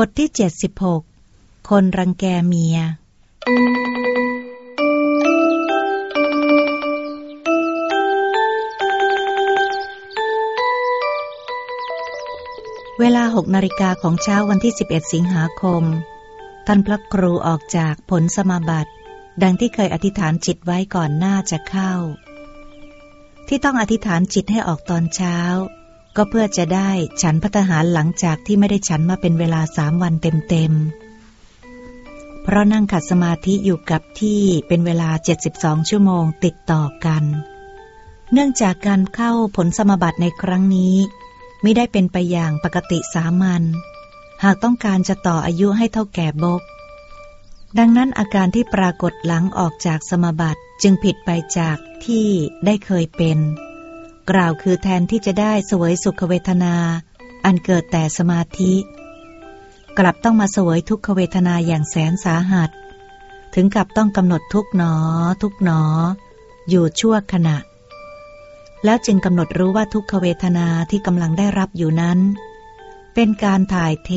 บทที่ 76 คนรังแกเมีย เวลาหกนาฬิกาของเช้าวันที่ 11 สิงหาคม ท่านพระครูออกจากผลสมาบัติ ดังที่เคยอธิษฐานจิตไว้ก่อนหน้าจะเข้า ที่ต้องอธิษฐานจิตให้ออกตอนเช้า ก็เพื่อจะได้ฉันพัฒหารหลังจากที่ไม่ได้ฉันมาเป็นเวลาสามวันเต็มๆ เพราะนั่งขัดสมาธิอยู่กับที่เป็นเวลา 72 ชั่วโมงติดต่อกัน เนื่องจากการเข้าผลสมบัติในครั้งนี้ ไม่ได้เป็นไปอย่างปกติสามัญ หากต้องการจะต่ออายุให้เท่าแก่บก ดังนั้นอาการที่ปรากฏหลังออกจากสมบัติจึงผิดไปจากที่ได้เคยเป็น กล่าวคือแทนที่จะได้สวยสุขเวทนา อันเกิดแต่สมาธิ กลับต้องมาสวยทุกขเวทนาอย่างแสนสาหัส ถึงกับต้องกำหนดทุกหนอ ทุกหนอ อยู่ชั่วขณะ แล้วจึงกำหนดรู้ว่าทุกขเวทนาที่กำลังได้รับอยู่นั้น เป็นการถ่ายเท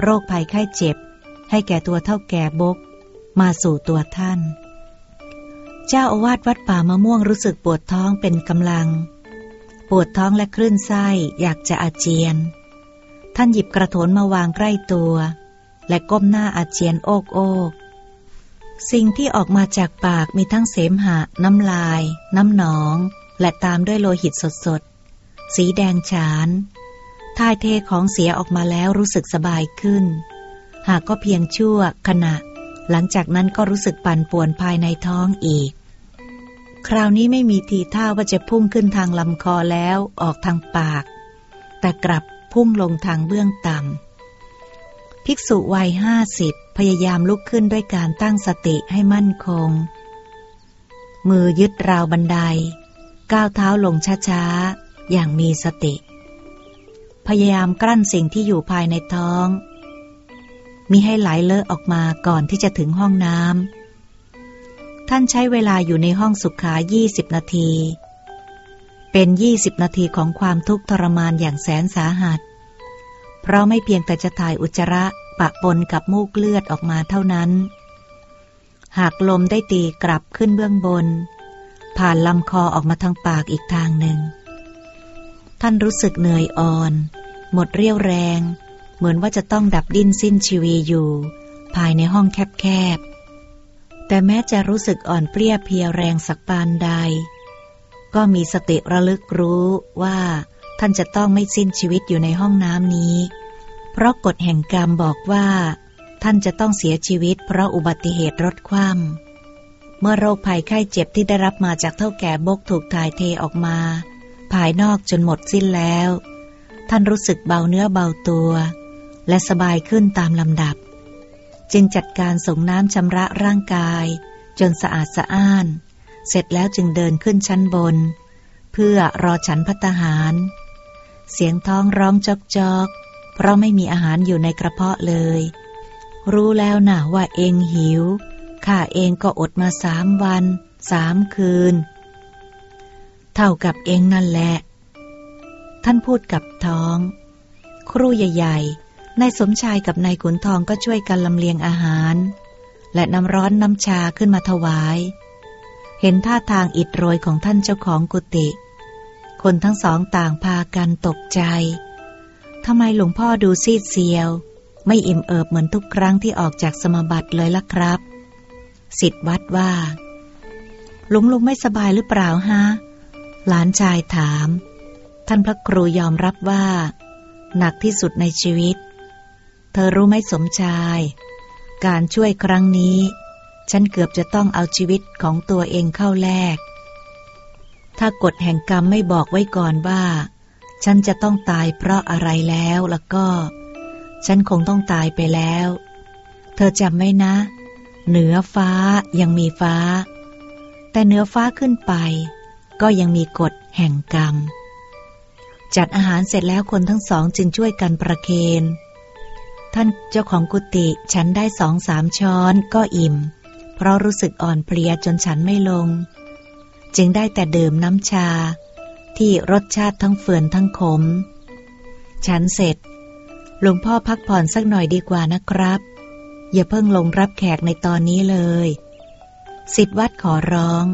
โรคภัยไข้เจ็บ ให้แก่ตัวเท่าแก่บก มาสู่ตัวท่าน เจ้าอาวาสวัดป่ามะม่วงรู้สึกปวดท้องเป็นกำลัง ปวดท้องและคลื่นไส้อยากจะอาเจียน ท่านหยิบกระโถนมาวางใกล้ตัว และก้มหน้าอาเจียนโอกโอกสิ่งที่ออกมาจากปากมีทั้งเสมหะ น้ำลาย น้ำหนอง และตามด้วยโลหิตสดๆ สีแดงฉานทายเทของเสียออกมาแล้วรู้สึกสบายขึ้น หากก็เพียงชั่วขณะ หลังจากนั้นก็รู้สึกปั่นป่วนภายในท้องอีก คราวนี้ไม่มีทีท่าว่าจะพุ่งขึ้นทางลำคอแล้วออกทางปาก แต่กลับพุ่งลงทางเบื้องต่ำ ภิกษุวัยห้าสิบพยายามลุกขึ้นด้วยการตั้งสติให้มั่นคง มือยึดราวบันได ก้าวเท้าลงช้าๆ อย่างมีสติ พยายามกลั้นสิ่งที่อยู่ภายในท้องมีให้ไหลเลอะออกมาก่อนที่จะถึงห้องน้ำ ท่านใช้เวลาอยู่ในห้องสุขา 20 นาที เป็น 20 นาทีของความทุกข์ทรมานอย่างแสนสาหัส เพราะไม่เพียงแต่จะถ่ายอุจจาระปะปนกับมูกเลือดออกมาเท่านั้น หากลมได้ตีกลับขึ้นเบื้องบน ผ่านลำคอออกมาทางปากอีกทางหนึ่ง ท่านรู้สึกเหนื่อยอ่อน หมดเรี่ยวแรง เหมือนว่าจะต้องดับดิ้นสิ้นชีวีอยู่ ภายในห้องแคบๆ แต่แม้จะรู้สึกอ่อนเปรี้ยเพียแรงสักปานใด ก็มีสติระลึกรู้ว่า ท่านจะต้องไม่สิ้นชีวิตอยู่ในห้องน้ำนี้ เพราะกฎแห่งกรรมบอกว่า ท่านจะต้องเสียชีวิต เพราะอุบัติเหตุรถคว่ำเมื่อโรคภัยไข้เจ็บที่ได้รับมาจากเท่าแก่บกถูกถ่ายเทออกมา ภายนอกจนหมดสิ้นแล้ว ท่านรู้สึกเบาเนื้อเบาตัว และสบายขึ้นตามลำดับ จึงจัดการส่งน้ำชำระร่างกาย จนสะอาดสะอ้าน เสร็จแล้วจึงเดินขึ้นชั้นบน เพื่อรอฉันพัตหาร เสียงท้องร้องจอกจอกเพราะไม่มีอาหารอยู่ในกระเพาะเลย รู้แล้วนะว่าเองหิว ข้าเองก็อดมาสามวันสามคืน เท่ากับเองนั่นแหละ ท่านพูดกับท้อง ครูใหญ่ๆ นายสมชายกับนายขุนทองก็ช่วยกันลำเลียงอาหาร และน้ำร้อนน้ำชาขึ้นมาถวาย เห็นท่าทางอิดโรยของท่านเจ้าของกุฏิคนทั้งสองต่างพากันตกใจทำไมหลวงพ่อดูซีดเซียว ไม่อิ่มเอิบเหมือนทุกครั้งที่ออกจากสมบัติเลยล่ะครับ สิทธวัดว่าลุงลุงไม่สบายหรือเปล่าฮะ หลานชายถาม ท่านพระครูยอมรับว่า หนักที่สุดในชีวิต เธอรู้ไหมสมชาย การช่วยครั้งนี้ ฉันเกือบจะต้องเอาชีวิตของตัวเองเข้าแลก ถ้ากฎแห่งกรรมไม่บอกไว้ก่อนว่า ฉันจะต้องตายเพราะอะไรแล้วแล้วก็ ฉันคงต้องตายไปแล้ว เธอจำไว้นะ เหนือฟ้ายังมีฟ้า แต่เหนือฟ้าขึ้นไป ก็ยังมีกฎแห่งกรรม จัดอาหารเสร็จแล้วคนทั้งสองจึงช่วยกันประเคน ท่านเจ้าของกุฏิฉันได้สองสามช้อนก็อิ่ม เพราะรู้สึกอ่อนเพลียจนฉันไม่ลง จึงได้แต่ดื่มน้ำชา ที่รสชาติทั้งเฟื่อนทั้งขม ฉันเสร็จหลวงพ่อพักผ่อนสักหน่อยดีกว่านะครับ อย่าเพิ่งลงรับแขกในตอนนี้เลยสิทธวัดขอร้อง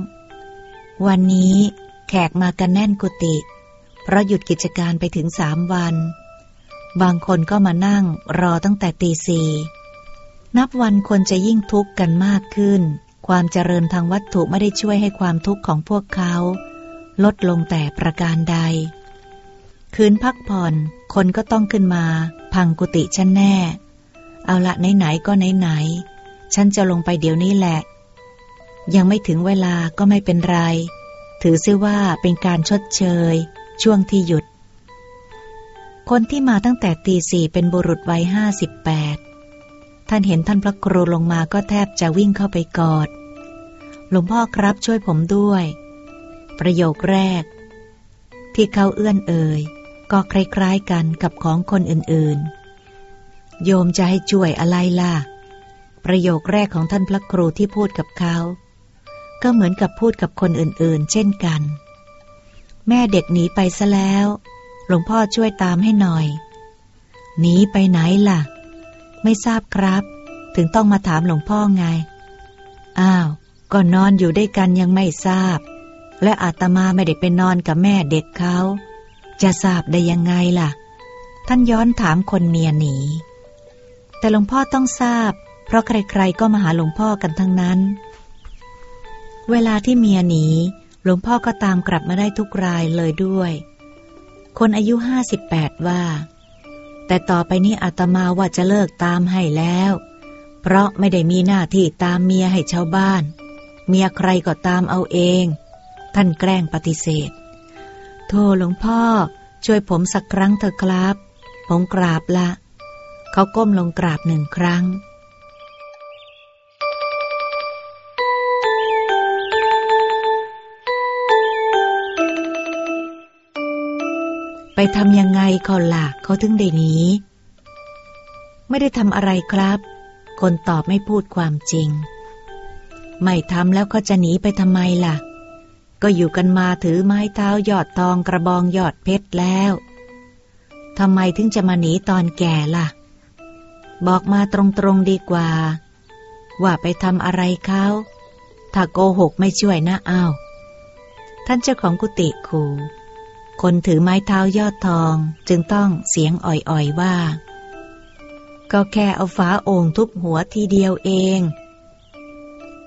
วันนี้แขกมากันแน่นกุฏิเพราะหยุดกิจการไปถึงสามวัน บางคนก็มานั่งรอตั้งแต่ตีสี่นับวันคนจะยิ่งทุกข์กันมากขึ้น ความเจริญทางวัตถุไม่ได้ช่วยให้ความทุกข์ของพวกเขา ลดลงแต่ประการใด คืนพักผ่อนคนก็ต้องขึ้นมา พังกุฏิฉันแน่ เอาละไหนๆก็ไหนๆฉันจะลงไปเดี๋ยวนี้แหละ ยังไม่ถึงเวลาก็ไม่เป็นไร ถือซิว่าเป็นการชดเชย ช่วงที่หยุด คนที่มาตั้งแต่ตีสี่เป็นบุรุษวัยห้าสิบแปดท่านเห็นท่านพระครูลงมาก็แทบจะวิ่งเข้าไปกอด หลวงพ่อครับช่วยผมด้วย ประโยคแรก ที่เขาเอื้อนเอ่ยก็คล้ายๆกันกับของคนอื่นๆ โยมจะให้ช่วยอะไรล่ะ ประโยคแรกของท่านพระครูที่พูดกับเขา ก็เหมือนกับพูดกับคนอื่นๆ เช่นกัน แม่เด็กหนีไปซะแล้ว หลวงพ่อช่วยตามให้หน่อย หนีไปไหนล่ะ ไม่ทราบครับ ถึงต้องมาถามหลวงพ่อไง อ้าว ก็นอนอยู่ด้วยกันยังไม่ทราบ และอาตมาไม่ได้ไปนอนกับแม่เด็กเขา จะทราบได้ยังไงล่ะ ท่านย้อนถามคนเมียหนี แต่หลวงพ่อต้องทราบ เพราะใครๆก็มาหาหลวงพ่อกันทั้งนั้น เวลาที่เมียหนีหลวงพ่อก็ตามกลับมาได้ทุกรายเลยด้วย คนอายุห้าสิบแปดว่า แต่ต่อไปนี้อาตมาว่าจะเลิกตามให้แล้ว เพราะไม่ได้มีหน้าที่ตามเมียให้ชาวบ้าน เมียใครก็ตามเอาเอง ท่านแกล้งปฏิเสธ โทษหลวงพ่อ ช่วยผมสักครั้งเถอะครับ ผมกราบละ เขาก้มลงกราบหนึ่งครั้ง ไปทำยังไงก็ล่ะเขาถึงได้หนีไม่ได้ทำอะไรครับ คนตอบไม่พูดความจริง ไม่ทำแล้วก็จะหนีไปทำไมล่ะ ก็อยู่กันมาถือไม้เท้ายอดทองกระบองยอดเพชรแล้วทำไมถึงจะมาหนีตอนแก่ล่ะ บอกมาตรงๆดีกว่า ว่าไปทำอะไรเขาถ้าโกหกไม่ช่วยนะอ้าวท่านเจ้าของกุฏิขู่ คนถือไม้เท้ายอดทองจึงต้องเสียงอ่อยๆว่า ก็แค่เอาฝาโอ่งทุบหัวทีเดียวเอง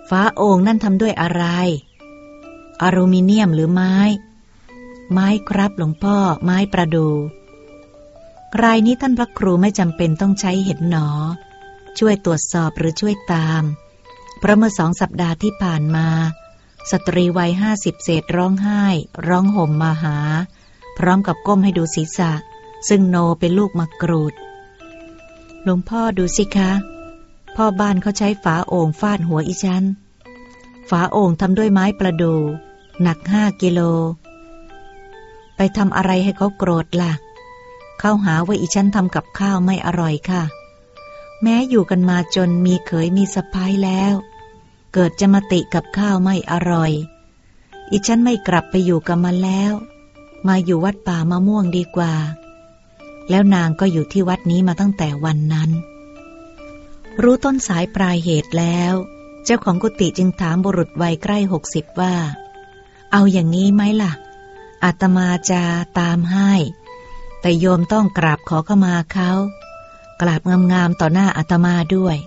ฝาโอ่งนั่นทำด้วยอะไร อลูมิเนียมหรือไม้ ไม้ครับหลวงพ่อไม้ประดู รายนี้ท่านพระครูไม่จำเป็นต้องใช้เห็นหนอ ช่วยตรวจสอบหรือช่วยตาม เพราะเมื่อสองสัปดาห์ที่ผ่านมาสตรีวัยห้าสิบเศษร้องไห้ ร้องห่มมาหา พร้อมกับก้มให้ดูศีรษะ ซึ่งโนเป็นลูกมะกรูด หลวงพ่อดูสิคะ พ่อบ้านเขาใช้ฝาโอ่งฟาดหัวอีฉัน ฝาโอ่งทำด้วยไม้ประดู หนักห้ากิโล ไปทำอะไรให้เขาโกรธละ่ะ เขาหาว่าอีฉันทำกับข้าวไม่อร่อยค่ะ แม้อยู่กันมาจนมีเขยมีสะพ้ายแล้ว เกิดจะมาติกับข้าวไม่อร่อย อีฉันไม่กลับไปอยู่กับมันแล้ว มาอยู่วัดป่ามะม่วงดีกว่า แล้วนางก็อยู่ที่วัดนี้มาตั้งแต่วันนั้น รู้ต้นสายปลายเหตุแล้ว เจ้าของกุฏิจึงถามบุรุษวัยใกล้หกสิบว่า เอาอย่างนี้ไหมล่ะ อาตมาจะตามให้ แต่โยมต้องกราบขอเข้ามาเขากราบงามๆต่อหน้าอาตมาด้วย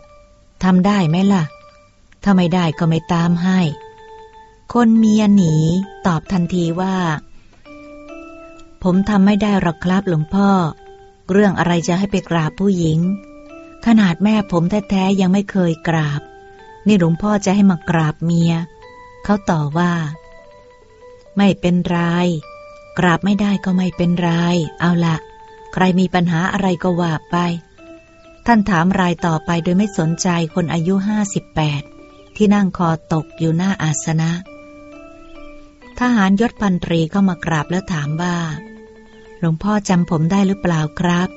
ทำได้ไหมล่ะ ถ้าไม่ได้ก็ไม่ตามให้ คนเมียหนี ตอบทันทีว่า ผมทำไม่ได้หรอกครับหลวงพ่อ เรื่องอะไรจะให้ไปกราบผู้หญิง ขนาดแม่ผมแท้ๆยังไม่เคยกราบ นี่หลวงพ่อจะให้มากราบเมีย เขาต่อว่า ไม่เป็นไร กราบไม่ได้ก็ไม่เป็นไร เอาละใครมีปัญหาอะไรก็ว่าไป ท่านถามรายต่อไปโดยไม่สนใจคนอายุห้าสิบแปดที่นั่งคอตกอยู่หน้าอาสนะ ทหารยศพันตรีเข้ามากราบแล้วถามว่า หลวงพ่อจำผมได้หรือเปล่าครับ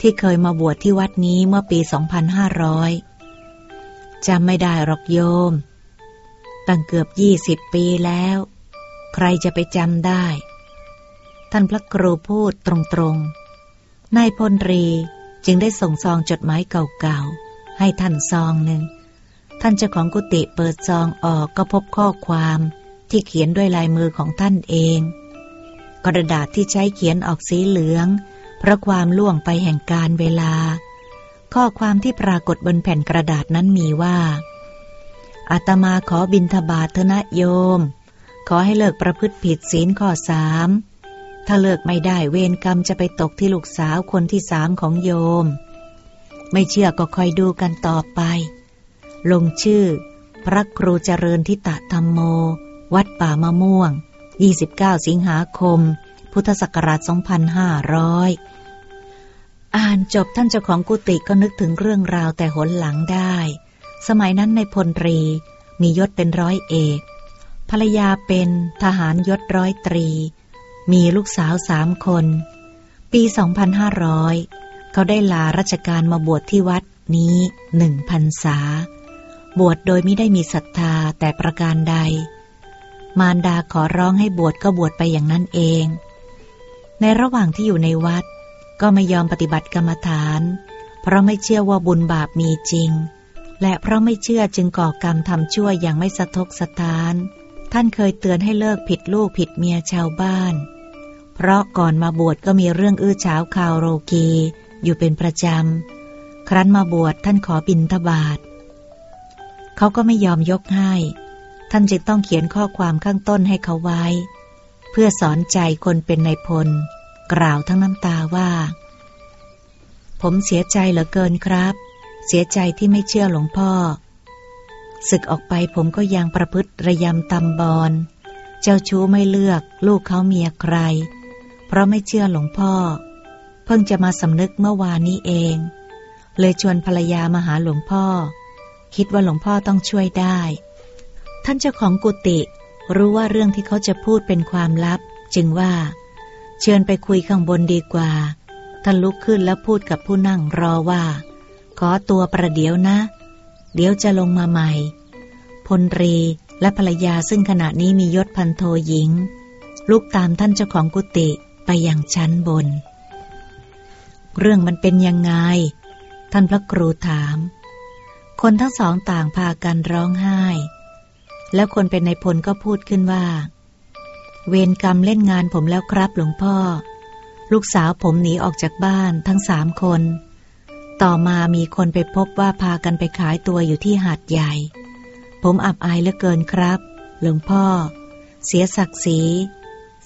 ที่เคยมาบวชที่วัดนี้เมื่อปี 2500จำไม่ได้หรอกโยม ตั้งเกือบยี่สิบปีแล้ว ใครจะไปจำได้ ท่านพระครูพูดตรงๆนายพลรีจึงได้ส่งซองจดหมายเก่าๆ ให้ท่านซองหนึ่ง ท่านเจ้าของกุฏิเปิดซองออกก็พบข้อความที่เขียนด้วยลายมือของท่านเอง กระดาษที่ใช้เขียนออกสีเหลือง เพราะความล่วงไปแห่งการเวลา ข้อความที่ปรากฏบนแผ่นกระดาษนั้นมีว่าอาตมาขอบินทบาทเถนะโยม ขอให้เลิกประพฤติผิดศีลข้อสามถ้าเลิกไม่ได้เวรกรรมจะไปตกที่ลูกสาวคนที่สามของโยม ไม่เชื่อก็คอยดูกันต่อไป ลงชื่อ พระครูเจริญทิตะธรรมโม วัดป่ามะม่วง 29 สิงหาคม พุทธศักราช 2500 อ่านจบท่านเจ้าของกุฏิก็นึกถึงเรื่องราวแต่หนหลังได้ สมัยนั้นในพลตรีมียศเป็นร้อยเอก ภรรยาเป็นทหารยศร้อยตรี มีลูกสาวสามคน ปี 2500 เขาได้ลาราชการมาบวชที่วัดนี้หนึ่งพันษา บวชโดยไม่ได้มีศรัทธาแต่ประการใด มารดาขอร้องให้บวชก็บวชไปอย่างนั้นเอง ในระหว่างที่อยู่ในวัด ก็ไม่ยอมปฏิบัติกรรมฐาน เพราะไม่เชื่อว่าบุญบาปมีจริง และเพราะไม่เชื่อจึงก่อกรรมทำชั่วอย่างไม่สะทกสะทาน ท่านเคยเตือนให้เลิกผิดลูกผิดเมียชาวบ้าน เพราะก่อนมาบวชก็มีเรื่องอื้อฉาวข่าวโรกีอยู่เป็นประจำ ครั้นมาบวชท่านขอบินทบาทเขาก็ไม่ยอมยกให้ ท่านจึงต้องเขียนข้อความข้างต้นให้เขาไว้ เพื่อสอนใจคนเป็นในพล กล่าวทั้งน้ำตาว่า ผมเสียใจเหลือเกินครับ เสียใจที่ไม่เชื่อหลวงพ่อ ศึกออกไปผมก็ยังประพฤติระยำตำบอลเจ้าชู้ไม่เลือกลูกเขาเมียใคร เพราะไม่เชื่อหลวงพ่อ เพิ่งจะมาสำนึกเมื่อวานนี้เอง เลยชวนภรรยามาหาหลวงพ่อ คิดว่าหลวงพ่อต้องช่วยได้ ท่านเจ้าของกุฏิรู้ว่าเรื่องที่เขาจะพูดเป็นความลับ จึงว่า เชิญไปคุยข้างบนดีกว่า ท่านลุกขึ้นแล้วพูดกับผู้นั่งรอว่า ขอตัวประเดี๋ยวนะ เดี๋ยวจะลงมาใหม่ พลรีและภรรยาซึ่งขณะนี้มียศพันโทหญิง ลุกตามท่านเจ้าของกุฏิไปยังชั้นบน เรื่องมันเป็นยังไง ท่านพระครูถาม คนทั้งสองต่างพากันร้องไห้ แล้วคนเป็นในพลก็พูดขึ้นว่า เวรกรรมเล่นงานผมแล้วครับหลวงพ่อ ลูกสาวผมหนีออกจากบ้านทั้งสามคน ต่อมามีคนไปพบว่าพากันไปขายตัวอยู่ที่หาดใหญ่ ผมอับอายเหลือเกินครับ หลวงพ่อ เสียศักดิ์ศรี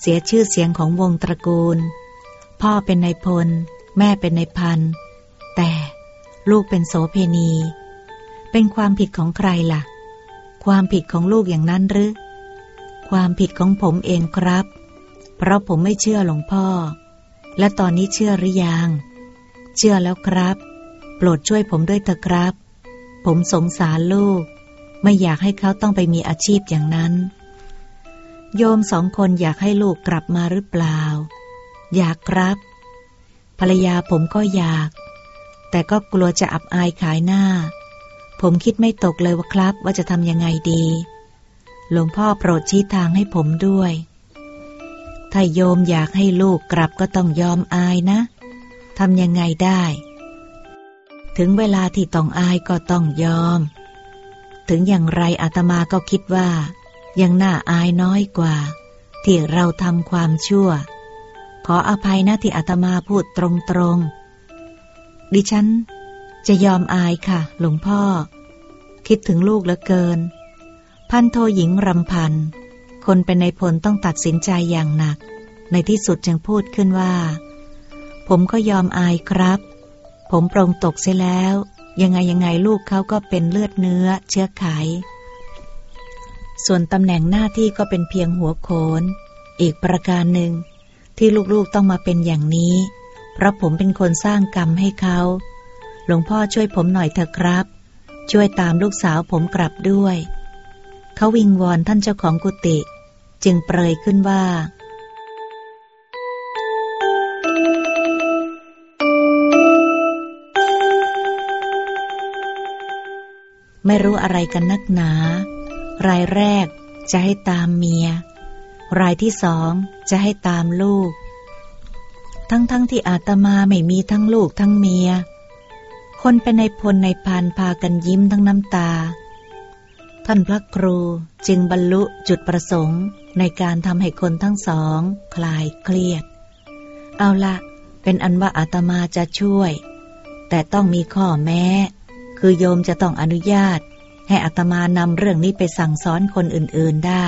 เสียชื่อเสียงของวงตระกูล พ่อเป็นนายพล แม่เป็นนายพัน แต่ลูกเป็นโสเพณี เป็นความผิดของใครละ่ะ ความผิดของลูกอย่างนั้นหรือ ความผิดของผมเองครับ เพราะผมไม่เชื่อหลวงพ่อ และตอนนี้เชื่อหรือยัง เชื่อแล้วครับ โปรดช่วยผมด้วยเถอะครับ ผมสงสารลูก ไม่อยากให้เขาต้องไปมีอาชีพอย่างนั้น โยมสองคนอยากให้ลูกกลับมาหรือเปล่า อยากครับ ภรรยาผมก็อยาก แต่ก็กลัวจะอับอายขายหน้า ผมคิดไม่ตกเลยว่าครับ ว่าจะทำยังไงดี หลวงพ่อโปรดชี้ทางให้ผมด้วย ถ้าโยมอยากให้ลูกกลับก็ต้องยอมอายนะ ทำยังไงได้ ถึงเวลาที่ต้องอายก็ต้องยอม ถึงอย่างไรอาตมาก็คิดว่า ยังน่าอายน้อยกว่า ที่เราทำความชั่ว ขออภัยนะที่อาตมาพูดตรงๆดิฉัน จะยอมอายค่ะ หลวงพ่อ คิดถึงลูกเหลือเกิน พันโทหญิงรำพัน คนเป็นในพลต้องตัดสินใจอย่างหนัก ในที่สุดจึงพูดขึ้นว่า ผมก็ยอมอายครับ ผมปรงตกเสียแล้ว ยังไงยังไงลูกเขาก็เป็นเลือดเนื้อเชื้อไข ส่วนตำแหน่งหน้าที่ก็เป็นเพียงหัวโขน อีกประการหนึ่ง ที่ลูกๆต้องมาเป็นอย่างนี้ เพราะผมเป็นคนสร้างกรรมให้เขา หลวงพ่อช่วยผมหน่อยเถอะครับ ช่วยตามลูกสาวผมกลับด้วย เขาวิงวอนท่านเจ้าของกุฏิจึงเปรยขึ้นว่าไม่รู้อะไรกันนักหนา รายแรกจะให้ตามเมีย รายที่สองจะให้ตามลูก ทั้งๆทที่อาตมาไม่มีทั้งลูกทั้งเมีย คนเป็นในพลในพานพากันยิ้มทั้งน้ำตา ท่านพระครูจึงบรรลุจุดประสงค์ในการทำให้คนทั้งสอง คลายเครียด เอาละเป็นอันว่าอาตมาจะช่วย แต่ต้องมีข้อแม้ คือโยมจะต้องอนุญาต ให้อาตมานำเรื่องนี้ไปสั่งสอนคนอื่นๆได้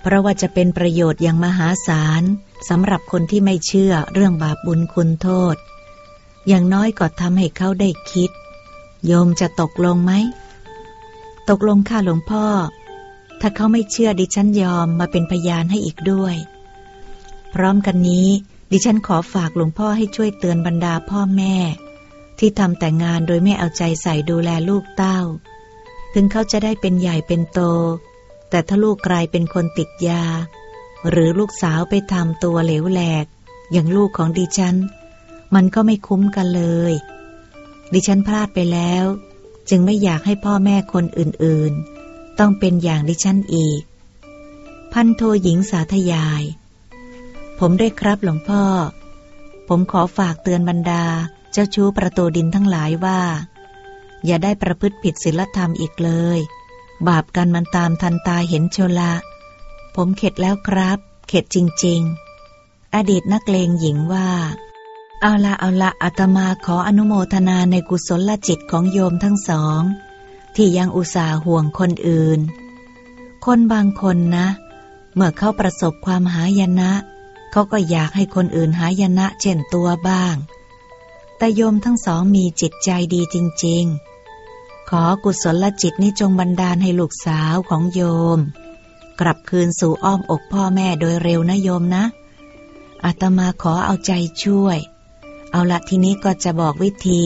เพราะว่าจะเป็นประโยชน์อย่างมหาศาลสำหรับคนที่ไม่เชื่อเรื่องบาปบุญคุณโทษ อย่างน้อยก็ทำให้เขาได้คิด โยมจะตกลงไหม ตกลงค่ะหลวงพ่อ ถ้าเขาไม่เชื่อดิฉันยอมมาเป็นพยานให้อีกด้วย พร้อมกันนี้ ดิฉันขอฝากหลวงพ่อให้ช่วยเตือนบรรดาพ่อแม่ ที่ทำแต่งานโดยไม่เอาใจใส่ดูแลลูกเต้า ถึงเขาจะได้เป็นใหญ่เป็นโต แต่ถ้าลูกกลายเป็นคนติดยา หรือลูกสาวไปทำตัวเหลวแหลก อย่างลูกของดิฉัน มันก็ไม่คุ้มกันเลย ดิฉันพลาดไปแล้ว จึงไม่อยากให้พ่อแม่คนอื่นๆ ต้องเป็นอย่างดิฉันอีก พันโทหญิงสาธยาย ผมได้ครับหลวงพ่อ ผมขอฝากเตือนบรรดาเจ้าชู้ประตูดินทั้งหลายว่า อย่าได้ประพฤติผิดศีลธรรมอีกเลย บาปกันมันตามทันตาเห็นโชละ ผมเข็ดแล้วครับ เข็ดจริง ๆ อดีตนักเลงหญิงว่า เอาละเอาละอาตมาขออนุโมทนาในกุศลจิตของโยมทั้งสอง ที่ยังอุตส่าห์ห่วงคนอื่น คนบางคนนะ เมื่อเขาประสบความหายนะ เขาก็อยากให้คนอื่นหายนะเช่นตัวบ้าง แต่โยมทั้งสองมีจิตใจดีจริง ๆ ขอกุศลจิตนี้จงบันดาลให้ลูกสาวของโยม กลับคืนสู่อ้อมอกพ่อแม่โดยเร็วนะโยมนะอาตมาขอเอาใจช่วย เอาละทีนี้ก็จะบอกวิธี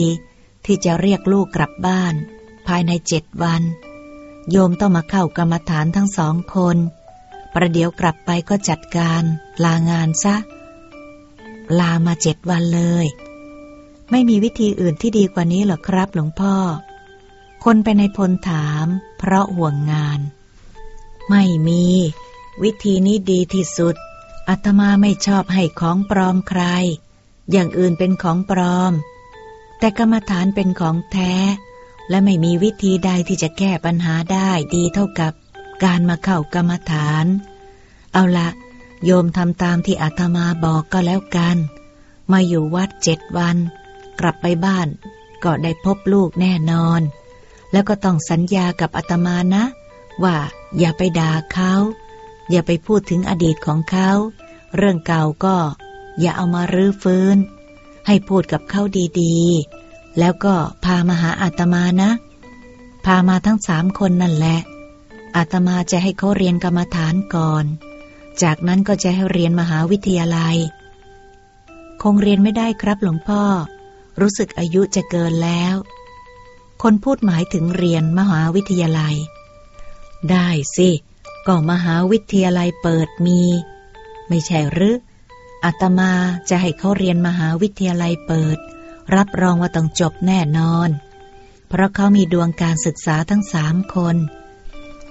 ที่จะเรียกลูกกลับบ้าน ภายในเจ็ดวัน โยมต้องมาเข้ากรรมฐานทั้งสองคน ประเดี๋ยวกลับไปก็จัดการลางานซะ ลามาเจ็ดวันเลย ไม่มีวิธีอื่นที่ดีกว่านี้หรอครับหลวงพ่อ คนไปในพลถาม เพราะห่วงงาน ไม่มี วิธีนี้ดีที่สุดอาตมาไม่ชอบให้ของปลอมใคร อย่างอื่นเป็นของปลอม แต่กรรมฐานเป็นของแท้ และไม่มีวิธีใดที่จะแก้ปัญหาได้ดีเท่ากับการมาเข้ากรรมฐาน เอาละโยมทำตามที่อาตมาบอกก็แล้วกัน มาอยู่วัดเจ็ดวัน กลับไปบ้าน ก็ได้พบลูกแน่นอน แล้วก็ต้องสัญญากับอาตมานะ ว่าอย่าไปด่าเขา อย่าไปพูดถึงอดีตของเขา เรื่องเก่าก็ อย่าเอามารื้อฟื้น ให้พูดกับเขาดีๆ แล้วก็พามาหาอาตมานะ พามาทั้งสามคนนั่นแหละ อาตมาจะให้เขาเรียนกรรมฐานก่อน จากนั้นก็จะให้เรียนมหาวิทยาลัย คงเรียนไม่ได้ครับหลวงพ่อ รู้สึกอายุจะเกินแล้ว คนพูดหมายถึงเรียนมหาวิทยาลัย ได้สิก็มหาวิทยาลัยเปิดมี ไม่ใช่หรือ อาตมาจะให้เขาเรียนมหาวิทยาลัยเปิด รับรองว่าต้องจบแน่นอน เพราะเขามีดวงการศึกษาทั้งสามคน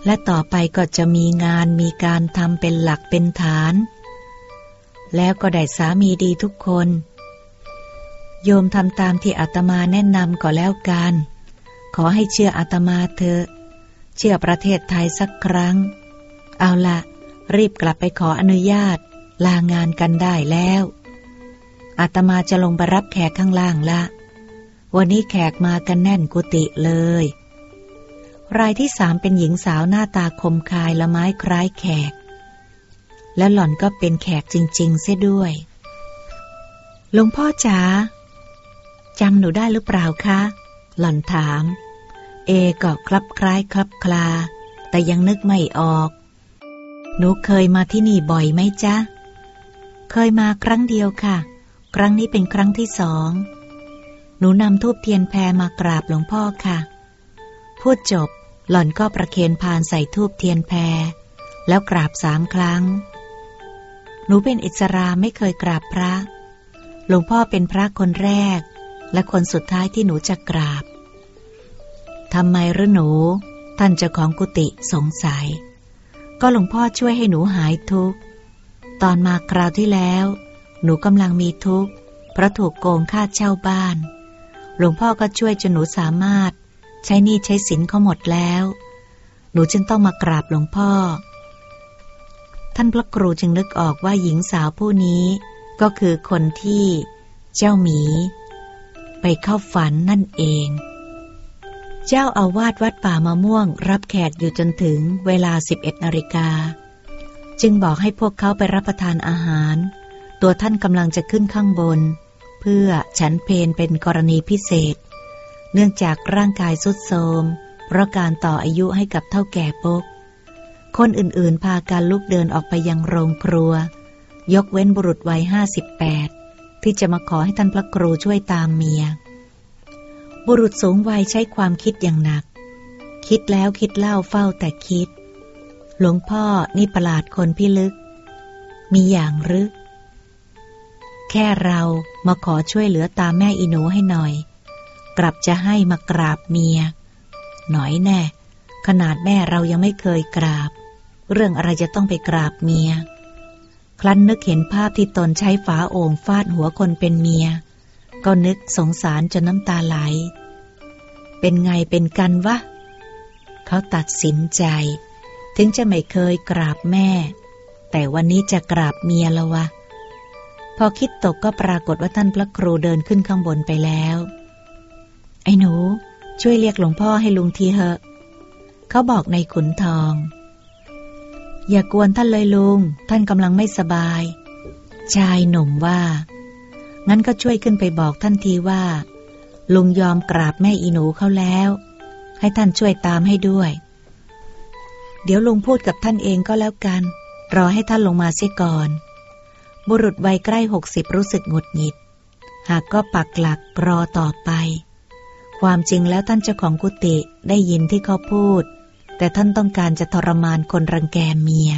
และต่อไปก็จะมีงานมีการทำเป็นหลักเป็นฐาน แล้วก็ได้สามีดีทุกคน โยมทำตามที่อาตมาแนะนำก็แล้วกัน ขอให้เชื่ออาตมาเถอะ เชื่อประเทศไทยสักครั้ง เอาละรีบกลับไปขออนุญาต ลางานกันได้แล้วอาตมาจะลงไปรับแขกข้างล่างละ วันนี้แขกมากันแน่นกุฏิเลย รายที่สามเป็นหญิงสาวหน้าตาคมคายละไม้คล้ายแขก และหล่อนก็เป็นแขกจริง ๆ เสียด้วยหลวงพ่อจ๋าจำหนูได้หรือเปล่าคะ หล่อนถาม เอก็คลับคล้ายคลับคลา แต่ยังนึกไม่ออก หนูเคยมาที่นี่บ่อยไหมจ๊ะ เคยมาครั้งเดียวค่ะ ครั้งนี้เป็นครั้งที่สอง หนูนำทูบเทียนแพรมากราบหลวงพ่อค่ะ พูดจบหล่อนก็ประเคนพานใส่ทูบเทียนแพร แล้วกราบสามครั้ง หนูเป็นอิสราไม่เคยกราบพระ หลวงพ่อเป็นพระคนแรก และคนสุดท้ายที่หนูจะกราบทำไมหรือหนู ท่านเจ้าของกุฏิสงสัย ก็หลวงพ่อช่วยให้หนูหายทุกข์ ตอนมาคราวที่แล้ว หนูกำลังมีทุกข์ เพราะถูกโกงค่าเช่าบ้าน หลวงพ่อก็ช่วยจนหนูสามารถ ใช้หนี้ใช้สินเขาหมดแล้ว หนูจึงต้องมากราบหลวงพ่อ ท่านพระครูจึงนึกออกว่าหญิงสาวผู้นี้ก็คือคนที่เจ้าหมี ไปเข้าฝันนั่นเอง เจ้าอาวาสวัดป่ามะม่วง รับแขกอยู่จนถึงเวลา 11นาฬิกา จึงบอกให้พวกเขาไปรับประทานอาหาร ตัวท่านกำลังจะขึ้นข้างบน เพื่อฉันเพนเป็นกรณีพิเศษ เนื่องจากร่างกายสุดโทรมเพราะการต่ออายุให้กับเท่าแก่ปก คนอื่นๆ พาการลุกเดินออกไปยังโรงครัว ยกเว้นบุรุษวัยห้าสิบแปดที่จะมาขอให้ท่านพระครูช่วยตามเมีย บุรุษสูงวัยใช้ความคิดอย่างหนัก คิดแล้วคิดเล่าเฝ้าแต่คิด หลวงพ่อนี่ประหลาดคนพิลึก มีอย่างหรือแค่เรามาขอช่วยเหลือตามแม่อีหนูให้หน่อย กลับจะให้มากราบเมีย หน่อยแน่ ขนาดแม่เรายังไม่เคยกราบ เรื่องอะไรจะต้องไปกราบเมีย ครั้นนึกเห็นภาพที่ตนใช้ฝาโอ่งฟาดหัวคนเป็นเมีย ก็นึกสงสารจนน้ำตาไหล เป็นไงเป็นกันวะ เขาตัดสินใจ ถึงจะไม่เคยกราบแม่ แต่วันนี้จะกราบเมียแล้ววะ พอคิดตกก็ปรากฏว่าท่านพระครูเดินขึ้นข้างบนไปแล้ว ไอ้หนู ช่วยเรียกหลวงพ่อให้ลุงทีเหอะ เขาบอกในขุนทอง อย่ากวนท่านเลยลุง ท่านกำลังไม่สบาย ชายหนุ่มว่า งั้นก็ช่วยขึ้นไปบอกท่านทีว่า ลุงยอมกราบแม่อีหนูเขาแล้ว ให้ท่านช่วยตามให้ด้วย เดี๋ยวลุงพูดกับท่านเองก็แล้วกัน รอให้ท่านลงมาเสียก่อน บุรุษวัยใกล้หกสิบรู้สึกหงุดหงิด หากก็ปักหลักรอต่อไป ความจริงแล้วท่านเจ้าของกุฏิได้ยินที่เขาพูด แต่ท่านต้องการจะทรมานคนรังแกเมีย